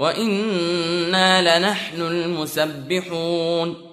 وإنا لنحن المسبحون